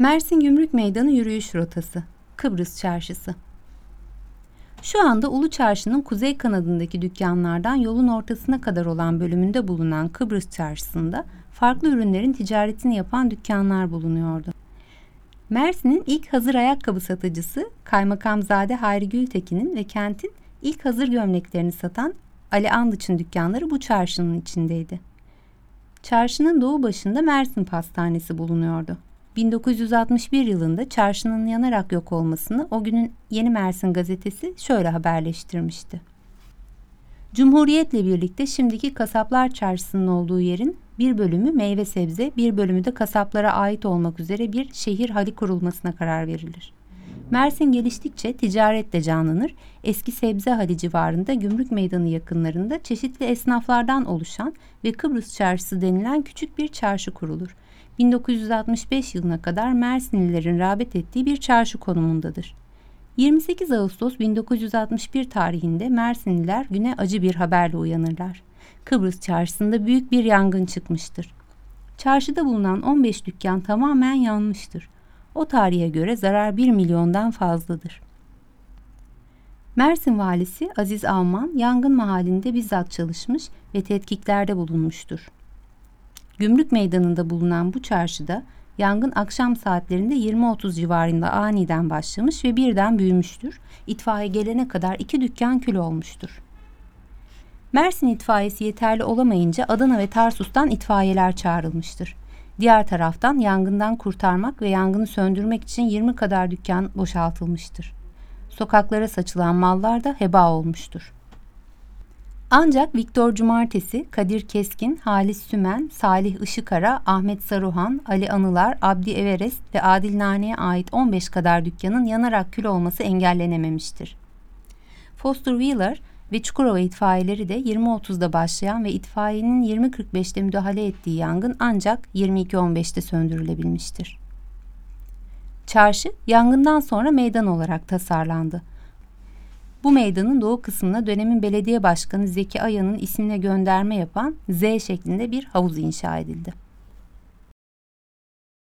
Mersin Gümrük Meydanı yürüyüş rotası. Kıbrıs Çarşısı. Şu anda Ulu Çarşı'nın kuzey kanadındaki dükkanlardan yolun ortasına kadar olan bölümünde bulunan Kıbrıs Çarşısı'nda farklı ürünlerin ticaretini yapan dükkanlar bulunuyordu. Mersin'in ilk hazır ayakkabı satıcısı Kaymakamzade Hayri Gültekin'in ve kentin ilk hazır gömleklerini satan Ali Andıç'ın dükkanları bu çarşının içindeydi. Çarşının doğu başında Mersin Pastanesi bulunuyordu. 1961 yılında çarşının yanarak yok olmasını o günün Yeni Mersin gazetesi şöyle haberleştirmişti. Cumhuriyetle birlikte şimdiki kasaplar çarşısının olduğu yerin bir bölümü meyve sebze, bir bölümü de kasaplara ait olmak üzere bir şehir hali kurulmasına karar verilir. Mersin geliştikçe ticaret de canlanır. Eski Sebze Hali civarında Gümrük Meydanı yakınlarında çeşitli esnaflardan oluşan ve Kıbrıs Çarşısı denilen küçük bir çarşı kurulur. 1965 yılına kadar Mersinlilerin rağbet ettiği bir çarşı konumundadır. 28 Ağustos 1961 tarihinde Mersinliler güne acı bir haberle uyanırlar. Kıbrıs çarşısında büyük bir yangın çıkmıştır. Çarşıda bulunan 15 dükkan tamamen yanmıştır. O tarihe göre zarar 1 milyondan fazladır. Mersin valisi Aziz Alman yangın mahallinde bizzat çalışmış ve tetkiklerde bulunmuştur. Gümrük meydanında bulunan bu çarşıda yangın akşam saatlerinde 20-30 civarında aniden başlamış ve birden büyümüştür. İtfaiye gelene kadar iki dükkan kül olmuştur. Mersin itfaiyesi yeterli olamayınca Adana ve Tarsus'tan itfaiyeler çağrılmıştır. Diğer taraftan yangından kurtarmak ve yangını söndürmek için 20 kadar dükkan boşaltılmıştır. Sokaklara saçılan mallar da heba olmuştur. Ancak Viktor Cumartesi, Kadir Keskin, Halis Sümen, Salih Işıkara, Ahmet Saruhan, Ali Anılar, Abdi Everest ve Adil Nane'ye ait 15 kadar dükkanın yanarak kül olması engellenememiştir. Foster Wheeler ve Çukurova itfaiyeleri de 20.30'da başlayan ve itfaiyenin 20.45'te müdahale ettiği yangın ancak 22.15'te söndürülebilmiştir. Çarşı yangından sonra meydan olarak tasarlandı. Bu meydanın doğu kısmına dönemin belediye başkanı Zeki Aya'nın ismine gönderme yapan Z şeklinde bir havuz inşa edildi.